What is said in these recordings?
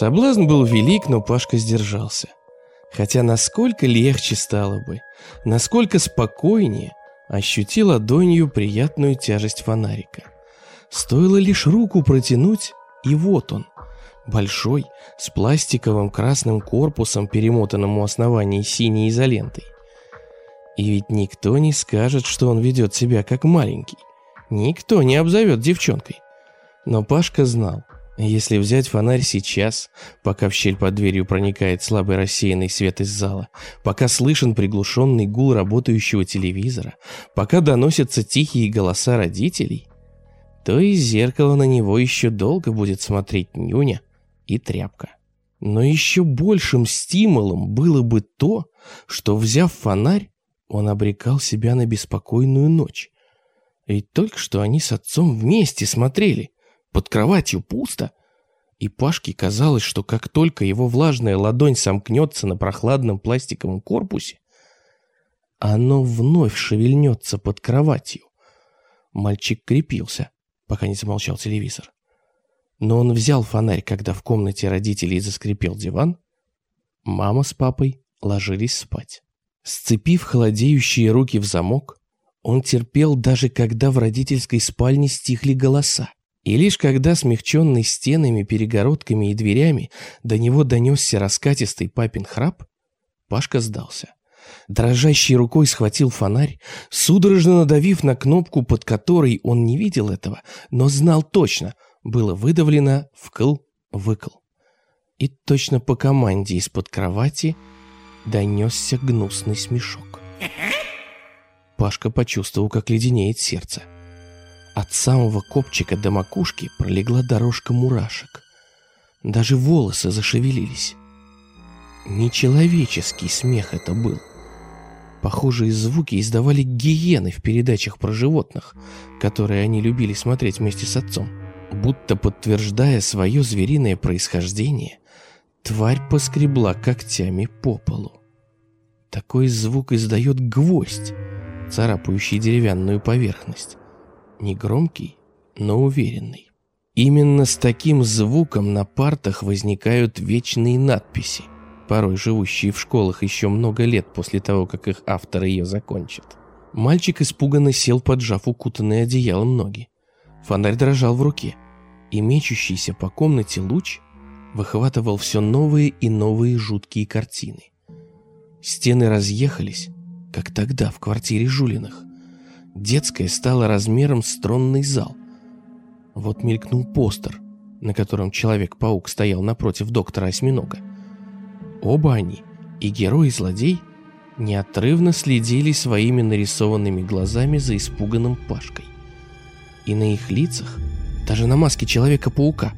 Соблазн был велик, но Пашка сдержался. Хотя насколько легче стало бы, насколько спокойнее ощутил ладонью приятную тяжесть фонарика. Стоило лишь руку протянуть, и вот он, большой, с пластиковым красным корпусом, перемотанным у основания синей изолентой. И ведь никто не скажет, что он ведет себя как маленький. Никто не обзовет девчонкой. Но Пашка знал, если взять фонарь сейчас, пока в щель под дверью проникает слабый рассеянный свет из зала, пока слышен приглушенный гул работающего телевизора, пока доносятся тихие голоса родителей, то из зеркала на него еще долго будет смотреть нюня и тряпка. Но еще большим стимулом было бы то, что, взяв фонарь, он обрекал себя на беспокойную ночь. Ведь только что они с отцом вместе смотрели – под кроватью пусто. И Пашке казалось, что как только его влажная ладонь сомкнется на прохладном пластиковом корпусе, оно вновь шевельнется под кроватью. Мальчик крепился, пока не замолчал телевизор. Но он взял фонарь, когда в комнате родителей заскрипел диван. Мама с папой ложились спать. Сцепив холодеющие руки в замок, он терпел даже когда в родительской спальне стихли голоса. И лишь когда, смягченный стенами, перегородками и дверями, до него донесся раскатистый папин храп, Пашка сдался. Дрожащей рукой схватил фонарь, судорожно надавив на кнопку, под которой он не видел этого, но знал точно, было выдавлено вкл-выкл. И точно по команде из-под кровати донесся гнусный смешок. Пашка почувствовал, как леденеет сердце. От самого копчика до макушки пролегла дорожка мурашек. Даже волосы зашевелились. Нечеловеческий смех это был. Похожие звуки издавали гиены в передачах про животных, которые они любили смотреть вместе с отцом. Будто подтверждая свое звериное происхождение, тварь поскребла когтями по полу. Такой звук издает гвоздь, царапающий деревянную поверхность негромкий, но уверенный. Именно с таким звуком на партах возникают вечные надписи, порой живущие в школах еще много лет после того, как их автор ее закончит. Мальчик испуганно сел, поджав укутанные одеялом ноги. Фонарь дрожал в руке, и мечущийся по комнате луч выхватывал все новые и новые жуткие картины. Стены разъехались, как тогда в квартире Жулиных. Детская стала размером с тронный зал. Вот мелькнул постер, на котором Человек-паук стоял напротив доктора Осьминога. Оба они, и герой, и злодей, неотрывно следили своими нарисованными глазами за испуганным Пашкой. И на их лицах, даже на маске Человека-паука,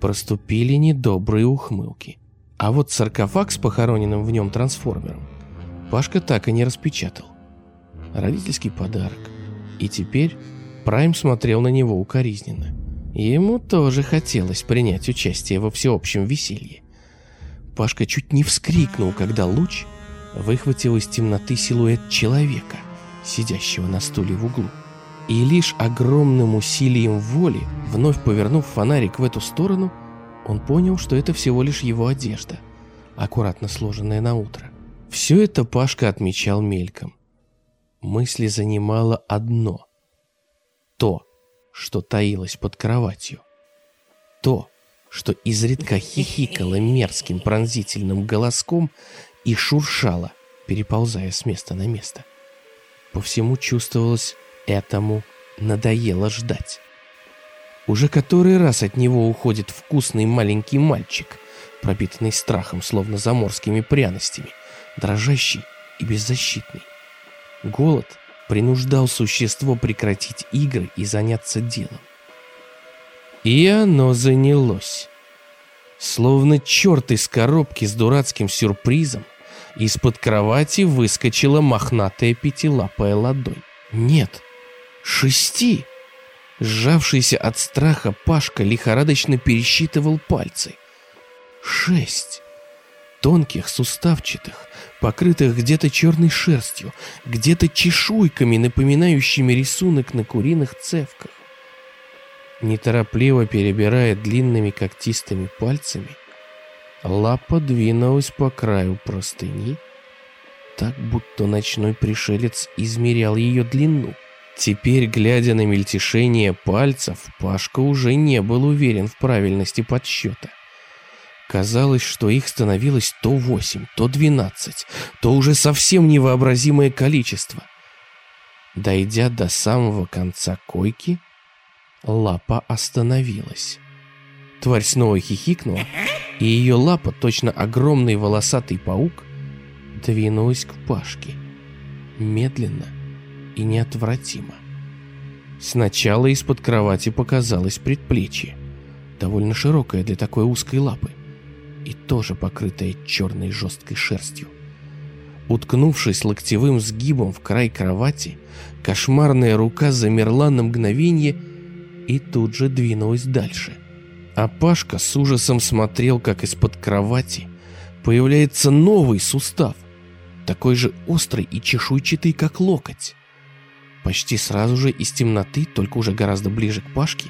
проступили недобрые ухмылки. А вот саркофаг с похороненным в нем трансформером Пашка так и не распечатал. Родительский подарок. И теперь Прайм смотрел на него укоризненно. Ему тоже хотелось принять участие во всеобщем веселье. Пашка чуть не вскрикнул, когда луч выхватил из темноты силуэт человека, сидящего на стуле в углу. И лишь огромным усилием воли, вновь повернув фонарик в эту сторону, он понял, что это всего лишь его одежда, аккуратно сложенная на утро. Все это Пашка отмечал мельком мысли занимало одно. То, что таилось под кроватью. То, что изредка хихикало мерзким пронзительным голоском и шуршало, переползая с места на место. По всему чувствовалось, этому надоело ждать. Уже который раз от него уходит вкусный маленький мальчик, пропитанный страхом, словно заморскими пряностями, дрожащий и беззащитный. Голод принуждал существо прекратить игры и заняться делом. И оно занялось. Словно черт из коробки с дурацким сюрпризом, из-под кровати выскочила мохнатая пятилапая ладонь. Нет, шести. Сжавшийся от страха Пашка лихорадочно пересчитывал пальцы. Шесть тонких, суставчатых, покрытых где-то черной шерстью, где-то чешуйками, напоминающими рисунок на куриных цевках. Неторопливо перебирая длинными когтистыми пальцами, Лапа двинулась по краю простыни, так будто ночной пришелец измерял ее длину. Теперь, глядя на мельтешение пальцев, Пашка уже не был уверен в правильности подсчета. Казалось, что их становилось то восемь, то двенадцать, то уже совсем невообразимое количество. Дойдя до самого конца койки, лапа остановилась. Тварь снова хихикнула, и ее лапа, точно огромный волосатый паук, двинулась к Пашке. Медленно и неотвратимо. Сначала из-под кровати показалось предплечье, довольно широкое для такой узкой лапы, и тоже покрытое черной жесткой шерстью. Уткнувшись локтевым сгибом в край кровати, кошмарная рука замерла на мгновение и тут же двинулась дальше. А Пашка с ужасом смотрел, как из-под кровати появляется новый сустав, такой же острый и чешуйчатый, как локоть. Почти сразу же из темноты, только уже гораздо ближе к Пашке,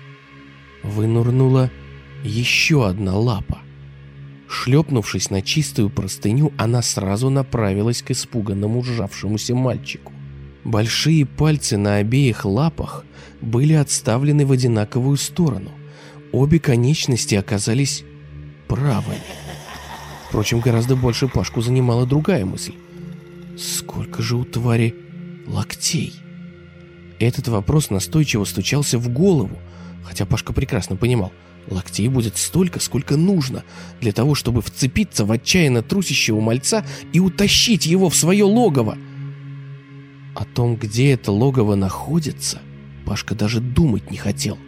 вынурнула еще одна лапа. Шлепнувшись на чистую простыню, она сразу направилась к испуганному сжавшемуся мальчику. Большие пальцы на обеих лапах были отставлены в одинаковую сторону. Обе конечности оказались правыми. Впрочем, гораздо больше Пашку занимала другая мысль. Сколько же у твари локтей? Этот вопрос настойчиво стучался в голову, хотя Пашка прекрасно понимал, локтей будет столько, сколько нужно, для того, чтобы вцепиться в отчаянно трусящего мальца и утащить его в свое логово. О том, где это логово находится, Пашка даже думать не хотел.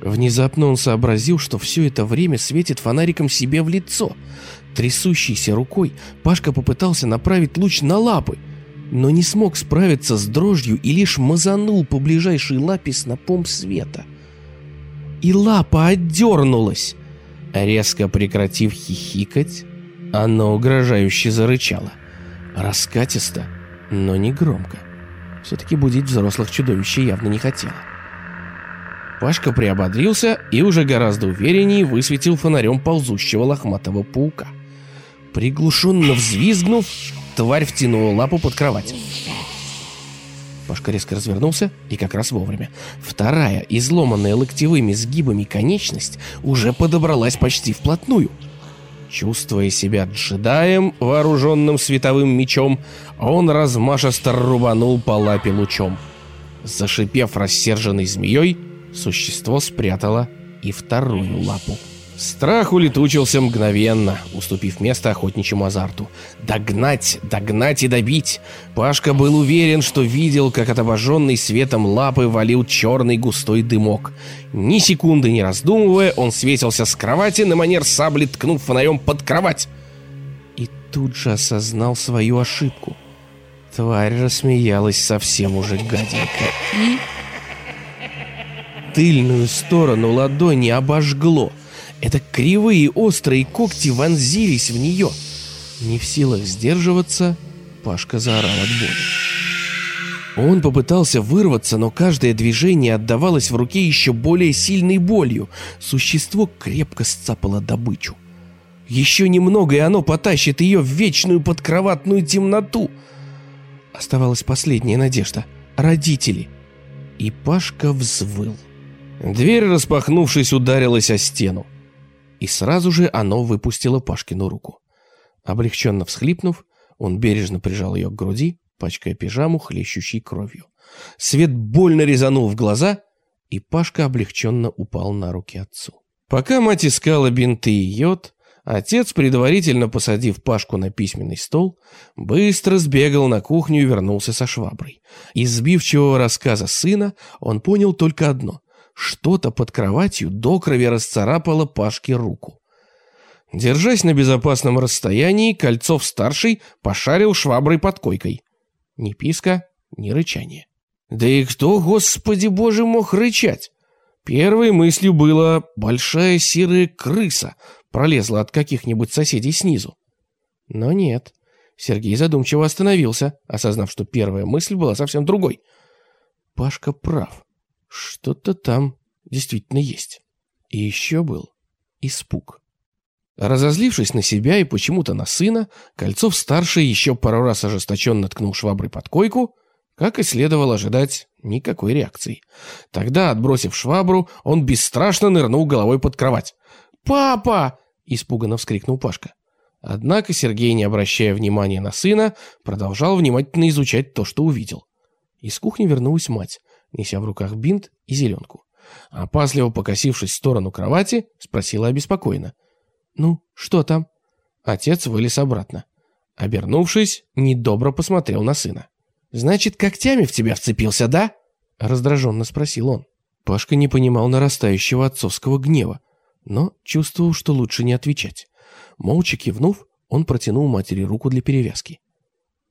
Внезапно он сообразил, что все это время светит фонариком себе в лицо. Трясущейся рукой Пашка попытался направить луч на лапы, но не смог справиться с дрожью и лишь мазанул по ближайшей лапе снопом света. И лапа отдернулась. Резко прекратив хихикать, она угрожающе зарычала. Раскатисто, но не громко. Все-таки будить взрослых чудовище явно не хотела. Пашка приободрился и уже гораздо увереннее высветил фонарем ползущего лохматого паука. Приглушенно взвизгнув, тварь втянула лапу под кровать. Пашка резко развернулся и как раз вовремя. Вторая, изломанная локтевыми сгибами конечность, уже подобралась почти вплотную. Чувствуя себя джедаем, вооруженным световым мечом, он размашисто рубанул по лапе лучом. Зашипев рассерженной змеей, существо спрятало и вторую лапу. Страх улетучился мгновенно, уступив место охотничьему азарту. Догнать, догнать и добить. Пашка был уверен, что видел, как от обожженной светом лапы валил черный густой дымок. Ни секунды не раздумывая, он светился с кровати на манер сабли, ткнув фонарем под кровать. И тут же осознал свою ошибку. Тварь рассмеялась совсем уже гаденько. И... Тыльную сторону ладони обожгло. Это кривые острые когти вонзились в нее. Не в силах сдерживаться, Пашка заорал от боли. Он попытался вырваться, но каждое движение отдавалось в руке еще более сильной болью. Существо крепко сцапало добычу. Еще немного, и оно потащит ее в вечную подкроватную темноту. Оставалась последняя надежда. Родители. И Пашка взвыл. Дверь, распахнувшись, ударилась о стену и сразу же оно выпустило Пашкину руку. Облегченно всхлипнув, он бережно прижал ее к груди, пачкая пижаму, хлещущей кровью. Свет больно резанул в глаза, и Пашка облегченно упал на руки отцу. Пока мать искала бинты и йод, отец, предварительно посадив Пашку на письменный стол, быстро сбегал на кухню и вернулся со шваброй. Из сбивчивого рассказа сына он понял только одно — что-то под кроватью до крови расцарапало Пашке руку. Держась на безопасном расстоянии, Кольцов-старший пошарил шваброй под койкой. Ни писка, ни рычания. Да и кто, господи боже, мог рычать? Первой мыслью было «большая серая крыса» пролезла от каких-нибудь соседей снизу. Но нет. Сергей задумчиво остановился, осознав, что первая мысль была совсем другой. Пашка прав. Что-то там действительно есть. И еще был испуг. Разозлившись на себя и почему-то на сына, Кольцов-старший еще пару раз ожесточенно ткнул шваброй под койку, как и следовало ожидать, никакой реакции. Тогда, отбросив швабру, он бесстрашно нырнул головой под кровать. «Папа!» – испуганно вскрикнул Пашка. Однако Сергей, не обращая внимания на сына, продолжал внимательно изучать то, что увидел. Из кухни вернулась мать, неся в руках бинт и зеленку. Опасливо покосившись в сторону кровати, спросила обеспокоенно. «Ну, что там?» Отец вылез обратно. Обернувшись, недобро посмотрел на сына. «Значит, когтями в тебя вцепился, да?» Раздраженно спросил он. Пашка не понимал нарастающего отцовского гнева, но чувствовал, что лучше не отвечать. Молча кивнув, он протянул матери руку для перевязки.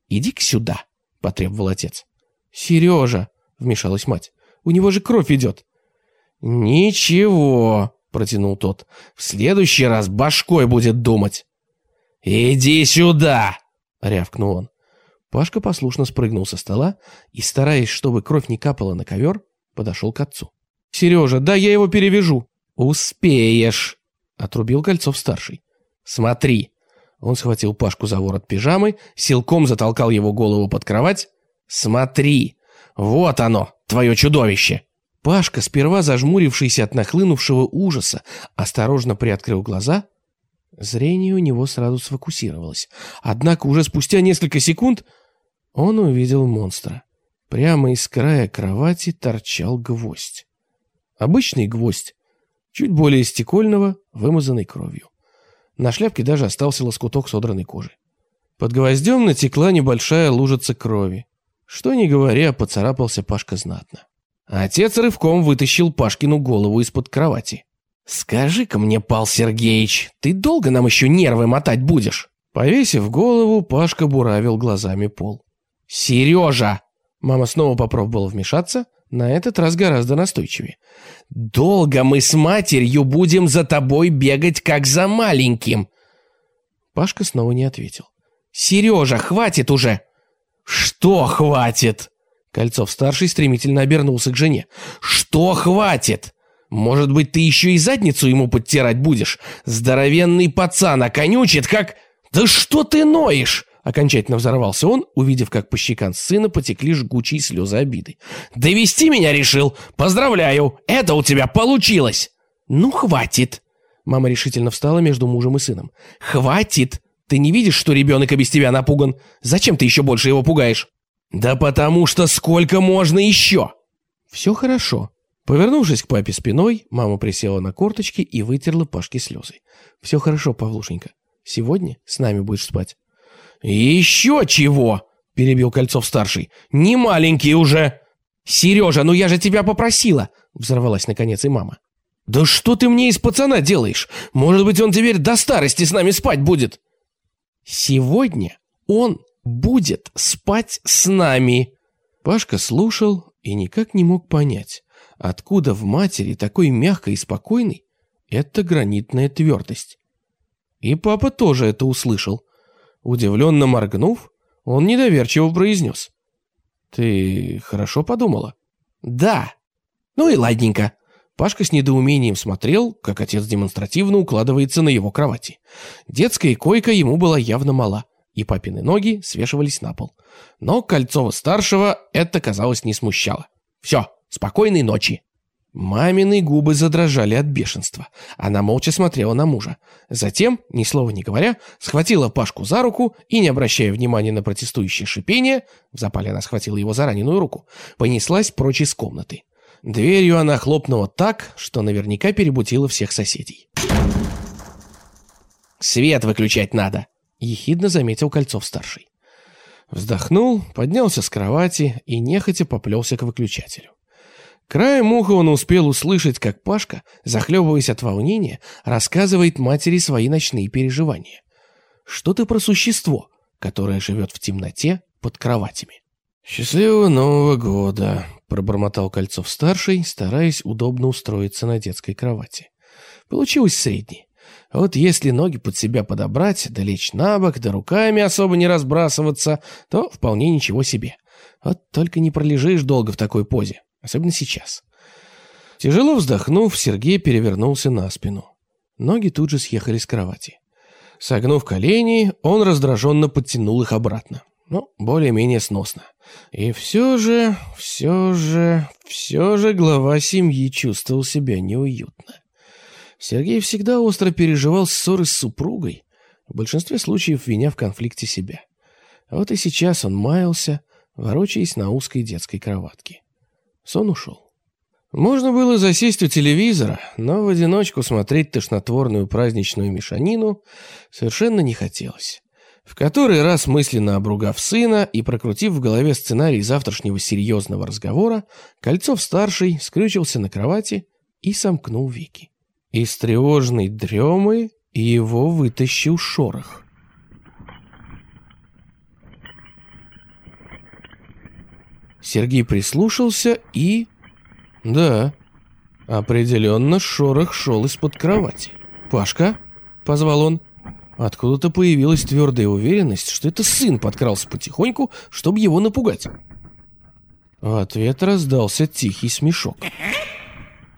«Иди-ка сюда», — потребовал отец. «Сережа», — вмешалась мать, — «у него же кровь идет». «Ничего», — протянул тот, — «в следующий раз башкой будет думать». «Иди сюда!» — рявкнул он. Пашка послушно спрыгнул со стола и, стараясь, чтобы кровь не капала на ковер, подошел к отцу. «Сережа, да я его перевяжу!» «Успеешь!» — отрубил Кольцов-старший. «Смотри!» Он схватил Пашку за ворот пижамы, силком затолкал его голову под кровать. «Смотри! Вот оно, твое чудовище!» Пашка, сперва зажмурившийся от нахлынувшего ужаса, осторожно приоткрыл глаза. Зрение у него сразу сфокусировалось. Однако уже спустя несколько секунд он увидел монстра. Прямо из края кровати торчал гвоздь. Обычный гвоздь, чуть более стекольного, вымазанный кровью. На шляпке даже остался лоскуток содранной кожи. Под гвоздем натекла небольшая лужица крови. Что ни говоря, поцарапался Пашка знатно. Отец рывком вытащил Пашкину голову из-под кровати. «Скажи-ка мне, Пал Сергеевич, ты долго нам еще нервы мотать будешь?» Повесив голову, Пашка буравил глазами пол. «Сережа!» Мама снова попробовала вмешаться, на этот раз гораздо настойчивее. «Долго мы с матерью будем за тобой бегать, как за маленьким!» Пашка снова не ответил. «Сережа, хватит уже!» «Что хватит?» Кольцов-старший стремительно обернулся к жене. «Что хватит? Может быть, ты еще и задницу ему подтирать будешь? Здоровенный пацан оконючит, как... Да что ты ноешь?» Окончательно взорвался он, увидев, как по щекам сына потекли жгучие слезы обиды. «Довести меня решил? Поздравляю! Это у тебя получилось!» «Ну, хватит!» Мама решительно встала между мужем и сыном. «Хватит! Ты не видишь, что ребенок и без тебя напуган? Зачем ты еще больше его пугаешь?» «Да потому что сколько можно еще?» «Все хорошо». Повернувшись к папе спиной, мама присела на корточки и вытерла Пашке слезы. «Все хорошо, Павлушенька. Сегодня с нами будешь спать». «Еще чего?» – перебил Кольцов-старший. «Не маленький уже!» «Сережа, ну я же тебя попросила!» – взорвалась наконец и мама. «Да что ты мне из пацана делаешь? Может быть, он теперь до старости с нами спать будет?» «Сегодня он будет спать с нами!» Пашка слушал и никак не мог понять, откуда в матери такой мягкой и спокойной эта гранитная твердость. И папа тоже это услышал. Удивленно моргнув, он недоверчиво произнес. «Ты хорошо подумала?» «Да. Ну и ладненько». Пашка с недоумением смотрел, как отец демонстративно укладывается на его кровати. Детская койка ему была явно мала и папины ноги свешивались на пол. Но Кольцова-старшего это, казалось, не смущало. «Все, спокойной ночи!» Мамины губы задрожали от бешенства. Она молча смотрела на мужа. Затем, ни слова не говоря, схватила Пашку за руку и, не обращая внимания на протестующее шипение, в запале она схватила его за раненую руку, понеслась прочь из комнаты. Дверью она хлопнула так, что наверняка перебутила всех соседей. «Свет выключать надо!» ехидно заметил Кольцов-старший. Вздохнул, поднялся с кровати и нехотя поплелся к выключателю. Краем уха он успел услышать, как Пашка, захлебываясь от волнения, рассказывает матери свои ночные переживания. Что-то про существо, которое живет в темноте под кроватями. «Счастливого Нового года!» – пробормотал Кольцов-старший, стараясь удобно устроиться на детской кровати. Получилось среднее. Вот если ноги под себя подобрать, да лечь на бок, да руками особо не разбрасываться, то вполне ничего себе. Вот только не пролежишь долго в такой позе, особенно сейчас. Тяжело вздохнув, Сергей перевернулся на спину. Ноги тут же съехали с кровати. Согнув колени, он раздраженно подтянул их обратно. Ну, более-менее сносно. И все же, все же, все же глава семьи чувствовал себя неуютно. Сергей всегда остро переживал ссоры с супругой, в большинстве случаев виня в конфликте себя. А вот и сейчас он маялся, ворочаясь на узкой детской кроватке. Сон ушел. Можно было засесть у телевизора, но в одиночку смотреть тошнотворную праздничную мешанину совершенно не хотелось. В который раз мысленно обругав сына и прокрутив в голове сценарий завтрашнего серьезного разговора, Кольцов-старший скрючился на кровати и сомкнул веки. Из тревожной дремы его вытащил шорох. Сергей прислушался и да, определенно шорох шел из-под кровати. «Пашка?» — позвал он. Откуда-то появилась твердая уверенность, что это сын подкрался потихоньку, чтобы его напугать. В ответ раздался тихий смешок.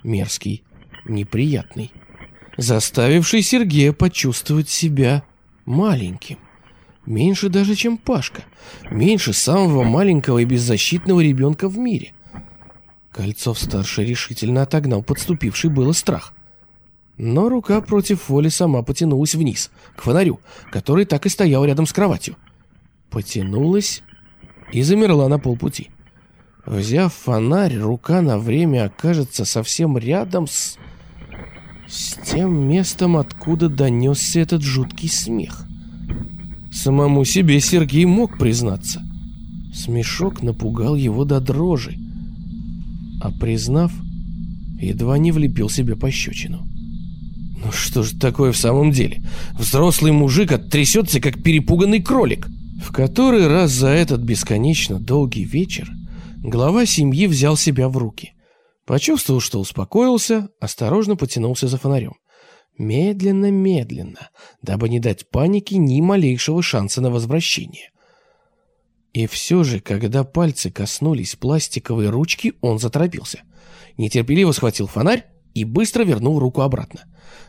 Мерзкий, неприятный, заставивший Сергея почувствовать себя маленьким. Меньше даже, чем Пашка. Меньше самого маленького и беззащитного ребенка в мире. Кольцов-старший решительно отогнал подступивший было страх. Но рука против воли сама потянулась вниз, к фонарю, который так и стоял рядом с кроватью. Потянулась и замерла на полпути. Взяв фонарь, рука на время окажется совсем рядом с... с тем местом, откуда донесся этот жуткий смех. Самому себе Сергей мог признаться. Смешок напугал его до дрожи а признав, едва не влепил себе пощечину. Ну что же такое в самом деле? Взрослый мужик оттрясется, как перепуганный кролик. В который раз за этот бесконечно долгий вечер глава семьи взял себя в руки. Почувствовал, что успокоился, осторожно потянулся за фонарем. Медленно-медленно, дабы не дать панике ни малейшего шанса на возвращение. И все же, когда пальцы коснулись пластиковой ручки, он заторопился. Нетерпеливо схватил фонарь и быстро вернул руку обратно.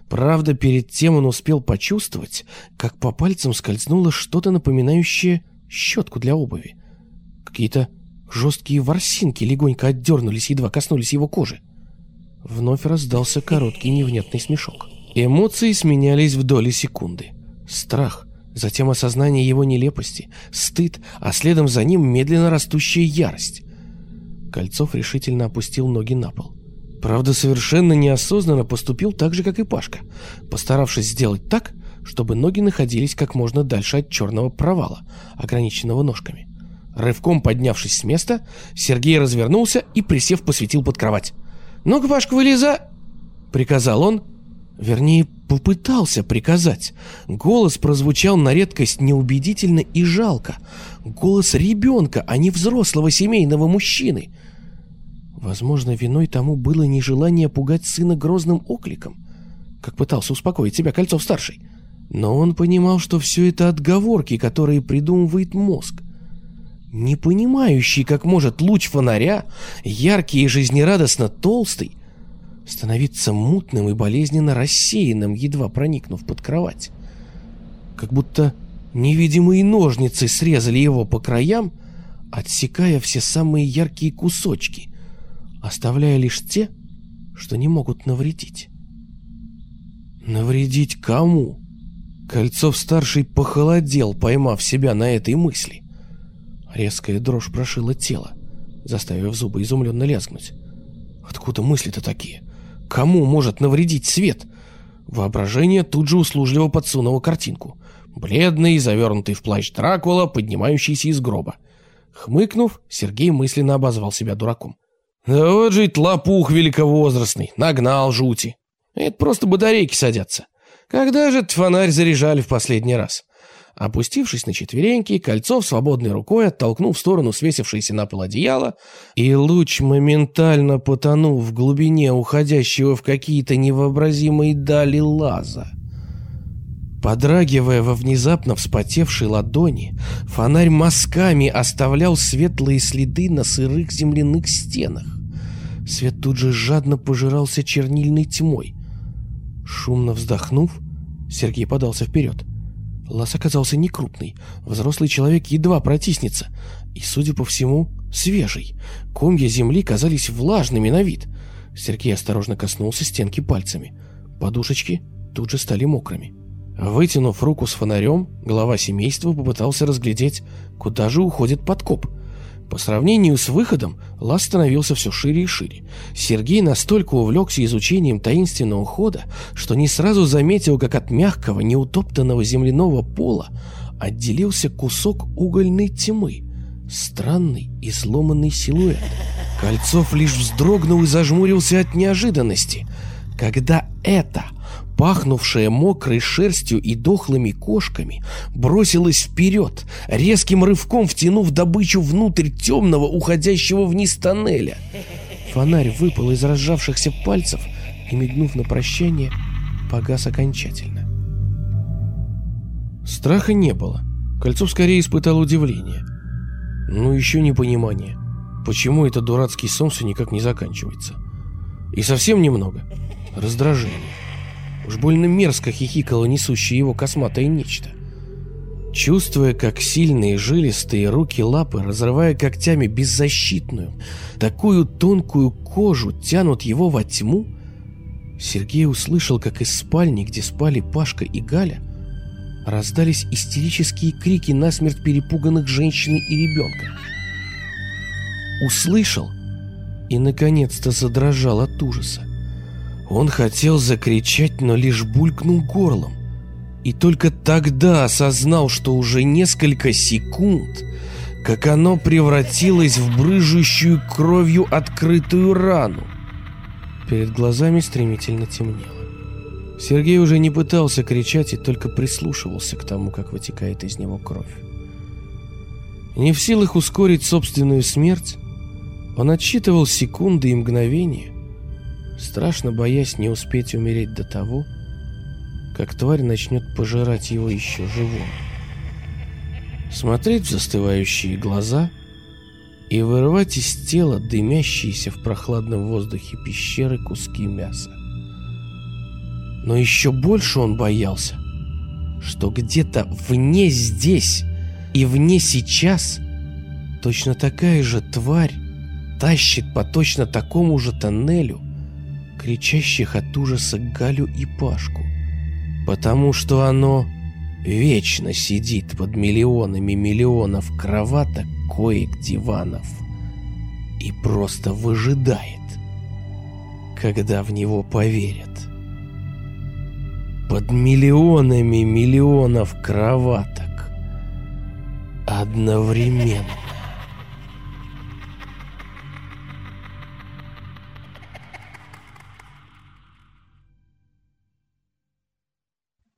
Правда, перед тем он успел почувствовать, как по пальцам скользнуло что-то напоминающее щетку для обуви. Какие-то жесткие ворсинки легонько отдернулись, едва коснулись его кожи. Вновь раздался короткий невнятный смешок. Эмоции сменялись в доли секунды. Страх — Затем осознание его нелепости, стыд, а следом за ним медленно растущая ярость. Кольцов решительно опустил ноги на пол. Правда, совершенно неосознанно поступил так же, как и Пашка, постаравшись сделать так, чтобы ноги находились как можно дальше от черного провала, ограниченного ножками. Рывком поднявшись с места, Сергей развернулся и, присев, посветил под кровать. «Ну-ка, Пашка, вылезай!» — приказал он, Вернее, попытался приказать. Голос прозвучал на редкость неубедительно и жалко. Голос ребенка, а не взрослого семейного мужчины. Возможно, виной тому было нежелание пугать сына грозным окликом, как пытался успокоить себя Кольцов-старший. Но он понимал, что все это отговорки, которые придумывает мозг. Не понимающий, как может луч фонаря, яркий и жизнерадостно толстый, становиться мутным и болезненно рассеянным, едва проникнув под кровать. Как будто невидимые ножницы срезали его по краям, отсекая все самые яркие кусочки, оставляя лишь те, что не могут навредить. Навредить кому? Кольцов-старший похолодел, поймав себя на этой мысли. Резкая дрожь прошила тело, заставив зубы изумленно лязгнуть. Откуда мысли-то такие? Кому может навредить свет? Воображение тут же услужливо подсунуло картинку. Бледный, завернутый в плащ Дракула, поднимающийся из гроба. Хмыкнув, Сергей мысленно обозвал себя дураком. «Да вот жить лопух великовозрастный, нагнал жути. Это просто батарейки садятся. Когда же этот фонарь заряжали в последний раз? Опустившись на четвереньки, Кольцов свободной рукой оттолкнул в сторону свесившееся на пол одеяло, и луч моментально потонул в глубине уходящего в какие-то невообразимые дали лаза. Подрагивая во внезапно вспотевшей ладони, фонарь мазками оставлял светлые следы на сырых земляных стенах. Свет тут же жадно пожирался чернильной тьмой. Шумно вздохнув, Сергей подался вперед. Лаз оказался некрупный, взрослый человек едва протиснется, и, судя по всему, свежий. Комья земли казались влажными на вид. Сергей осторожно коснулся стенки пальцами. Подушечки тут же стали мокрыми. Вытянув руку с фонарем, глава семейства попытался разглядеть, куда же уходит подкоп. По сравнению с выходом, лаз становился все шире и шире. Сергей настолько увлекся изучением таинственного хода, что не сразу заметил, как от мягкого, неутоптанного земляного пола отделился кусок угольной тьмы. Странный и сломанный силуэт. Кольцов лишь вздрогнул и зажмурился от неожиданности, когда это пахнувшая мокрой шерстью и дохлыми кошками, бросилась вперед, резким рывком втянув добычу внутрь темного, уходящего вниз тоннеля. Фонарь выпал из разжавшихся пальцев и, мигнув на прощание, погас окончательно. Страха не было. Кольцов скорее испытал удивление. Ну, еще непонимание. Почему этот дурацкий сон все никак не заканчивается? И совсем немного. Раздражение. Уж больно мерзко хихикало несущее его косматое нечто. Чувствуя, как сильные жилистые руки-лапы, разрывая когтями беззащитную, такую тонкую кожу тянут его во тьму, Сергей услышал, как из спальни, где спали Пашка и Галя, раздались истерические крики насмерть перепуганных женщины и ребенка. Услышал и, наконец-то, задрожал от ужаса. Он хотел закричать, но лишь булькнул горлом. И только тогда осознал, что уже несколько секунд, как оно превратилось в брыжущую кровью открытую рану. Перед глазами стремительно темнело. Сергей уже не пытался кричать и только прислушивался к тому, как вытекает из него кровь. Не в силах ускорить собственную смерть, он отсчитывал секунды и мгновения, страшно боясь не успеть умереть до того, как тварь начнет пожирать его еще живым. Смотреть в застывающие глаза и вырывать из тела дымящиеся в прохладном воздухе пещеры куски мяса. Но еще больше он боялся, что где-то вне здесь и вне сейчас точно такая же тварь тащит по точно такому же тоннелю кричащих от ужаса Галю и Пашку, потому что оно вечно сидит под миллионами миллионов кроваток, коек, диванов и просто выжидает, когда в него поверят. Под миллионами миллионов кроваток одновременно.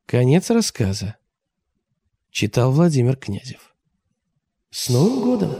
Конец рассказа. Читал Владимир Князев. С Новым годом!